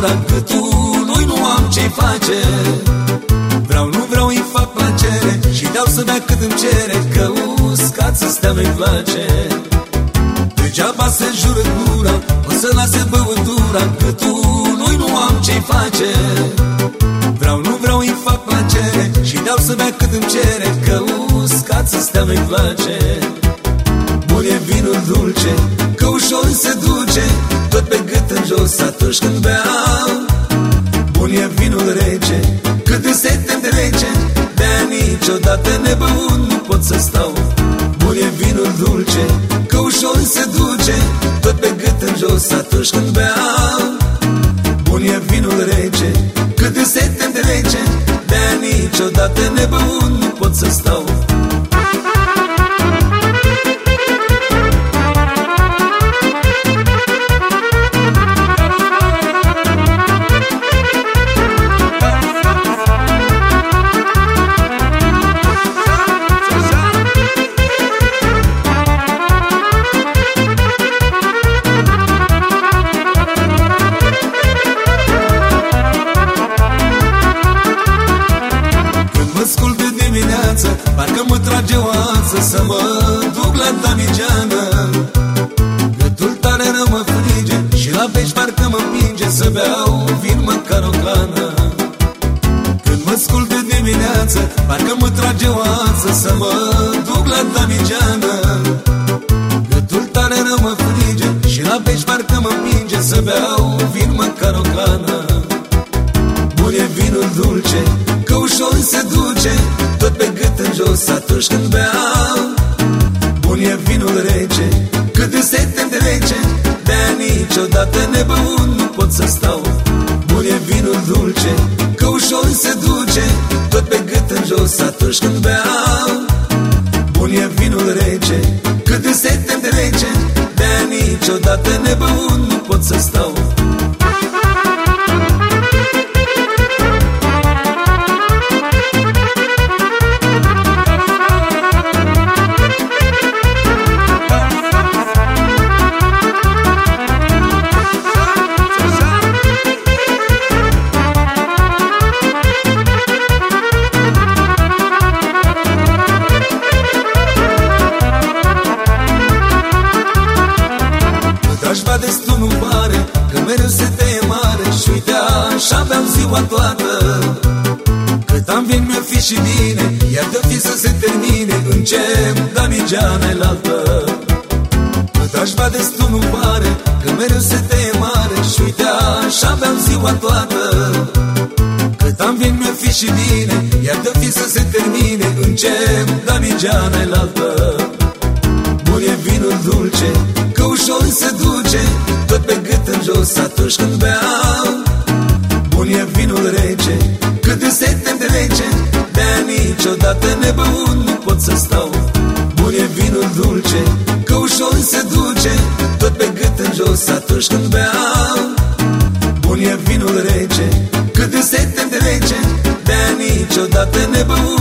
lase băutura Gâtului nu am ce-i face. Vreau, nu vreau, îi fac plăcere Și dau să bea cât îmi cere Că uscat să stea nu-i place. Degeaba se jură gura O să lase băutura Gâtului nu am ce-i face. Vreau, nu vreau, îi fac plăcere Și dau să bea cât îmi cere Că uscat să stea nu-i place. Bun e vinul dulce Că ușor se duce Tot pe gât în jos atunci când beau Bun e vinul rece Cât de sete trece De-aia niciodată nebăut nu pot să stau. Bun e vinul dulce Că ușor se duce Tot pe gât în jos. Atunci când beau Bun e vinul rece Cât de sete trece De-aia niciodată nebăut nu pot să stau să mă duc la Damigeană Gâtul tare rău mă frige Și la bești parcă mă împinge Să beau vin măcar o cană Când mă scul de dimineață Parcă mă trage o ață Să mă duc la Damigeană Gâtul tare rău mă frige Și la bești parcă mă împinge Să beau vin măcar o cană Bun e vinul dulce Că ușor se duce Tot pe gât în jos atunci când beau Bun e vinul rece Cât de sete trece De-aia niciodată nebăut nu pot să stau. Bun e vinul dulce Că ușor se duce Tot pe gât în jos. Atunci când beau Bun e vinul rece Cât de sete trece De-aia niciodată nebăut ziua toată. Cât am vin mi-o fi și bine Iar de fi să se termine Încep damigeana altă Drajba destul nu pare Că mereu se te mare Și uite așa beau ziua toată. Cât am vin mi-o fi și bine Iar de fi să se termine Încep damigeana altă Bun e vinul dulce Că ușor se duce Tot pe gât în jos atunci când beau Bun e vinul rece Cât de sete trece De-aia niciodată nebăut nu pot să stau. Bun e vinul dulce Că ușor se duce Tot pe gât în jos atunci când beau. Bun e vinul rece Cât de sete trece De-aia niciodată nebăut